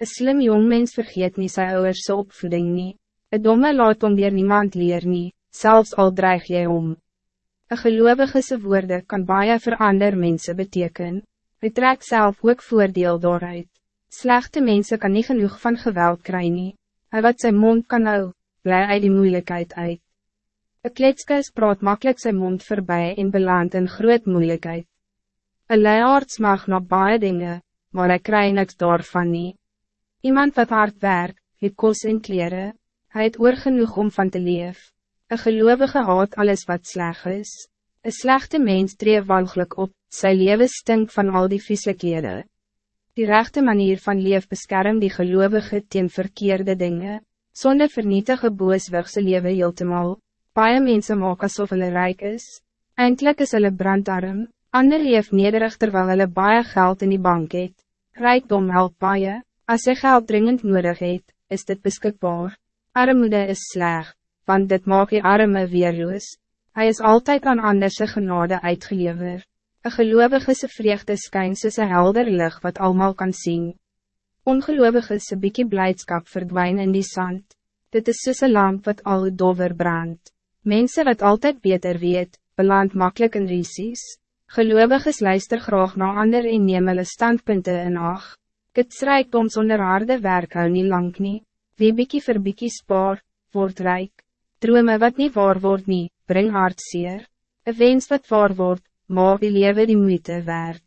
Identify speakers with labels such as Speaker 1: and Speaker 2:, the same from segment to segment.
Speaker 1: Een slim jongmens vergeet niet zijn ouders opvoeding niet. Een domme laat om weer niemand leer niet, zelfs al dreig jy om. Een gelovige se woorde kan baie vir ander mense beteken. Hy trek self ook voordeel daaruit. Slechte mensen kan niet genoeg van geweld krijgen. Hij wat zijn mond kan hou, blij uit die moeilijkheid uit. Een kletskis praat makkelijk zijn mond voorbij en belandt in groot moeilijkheid. Een leiaards mag nog baie dingen, maar hij krijgt niks daarvan niet. Iemand wat hard werk, het kos en kleren, hij het oor genoeg om van te leef. Een gelovige haat alles wat sleg is. Een slechte mens tree walgelijk op, sy leven stink van al die vieslikhede. Die rechte manier van leef beskerm die gelovige teen verkeerde dingen. Zonder vernietige booswigse leven heeltemal. Paie mense maak asof hulle rijk is. Eindelijk is hulle brandarm. Ander leef nederig terwijl hulle baie geld in die bank het. Rijkdom help baie. Als jy geld dringend nodig het, is dit beschikbaar. Armoede is sleg, want dit maak die arme weerloos. Hij is altijd aan anderse genade uitgelever. Een gelovige se vreugde skyn soos een helder lig wat allemaal kan zien. Ongelovige se bykie blijdschap verdwijn in die zand. Dit is soos een lamp wat al dover brandt. Mensen wat altijd beter weet, beland makkelijk in risies. Geloviges luister graag naar ander en neem hulle standpunten in acht. Dit rijkdom zonder harde werk hou nie lang nie. Wie bikkie vir bikkie spaar, word rijk. Drome wat niet waar word nie, bring hartseer. Een wens wat waar word, maak die lewe die moeite werd.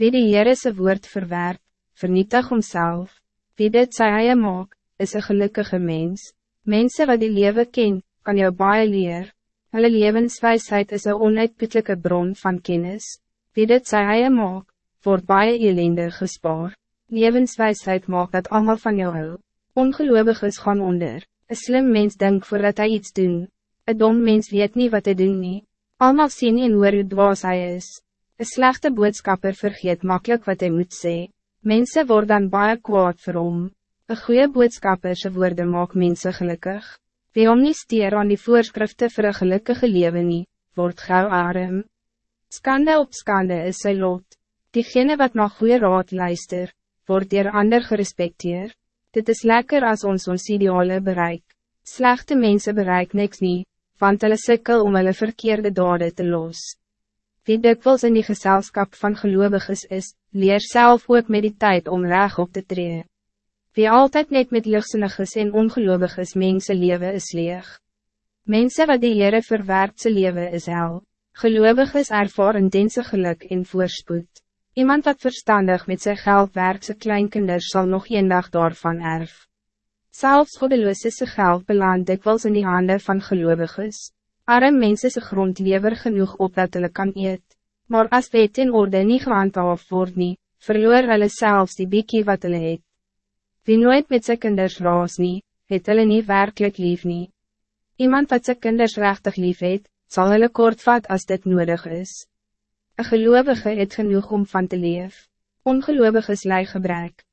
Speaker 1: Wie die Heere se woord verwerp, vernietig homself. Wie dit sy eie maak, is een gelukkige mens. Mensen wat die lewe ken, kan jou baie leer. Hulle levenswijsheid is een onuitputtelijke bron van kennis. Wie dit sy eie maak, word baie elende gespaar. Levenswijsheid maakt dat allemaal van jou hou. Ongeloviges gaan onder. Een slim mens denkt voordat hij iets doen. Een dom mens weet niet wat hij doen nie. Allemaal zien in hoe hoe dwaas hij is. Een slechte boodskapper vergeet makkelijk wat hij moet zeggen. Mensen worden dan baie kwaad vir hom. Een goede boodskapper se woorde maak mensen gelukkig. Wie om nie steer aan die voorschriften vir een gelukkige leven nie, word gauw arm. Skande op skande is sy lot. Diegene wat nog goede raad luister, word dier ander gerespecteer. Dit is lekker als ons ons ideale bereik. Slechte mensen bereik niks niet, want hulle sikkel om hulle verkeerde dade te los. Wie dikwels in die gezelschap van geloviges is, leer zelf ook met die tijd om reg op te treden. Wie altijd net met luchtzinniges en ongeloviges mensen leven is leeg. Mensen wat die Heere verwerpt ze leven is hel. Geloviges ervaar intense geluk en voorspoed. Iemand wat verstandig met zijn geld werkt, zijn kleinkinders zal nog een dag daarvan erf. Zelfs goddeloos is zijn geld beland dikwijls in die handen van geloviges. Arm mensen zijn grond lever genoeg op dat hulle kan eet. Maar als wet in orde niet gehandhaafd word nie, verloor hulle selfs die biekie wat hulle het. Wie nooit met zijn kinders raas nie, het hulle nie werkelijk lief nie. Iemand wat zijn kinders rechtig lief het, sal hulle kortvat als dit nodig is. Een gelovige het genoeg om van te leef. Ongelovige is gebrek.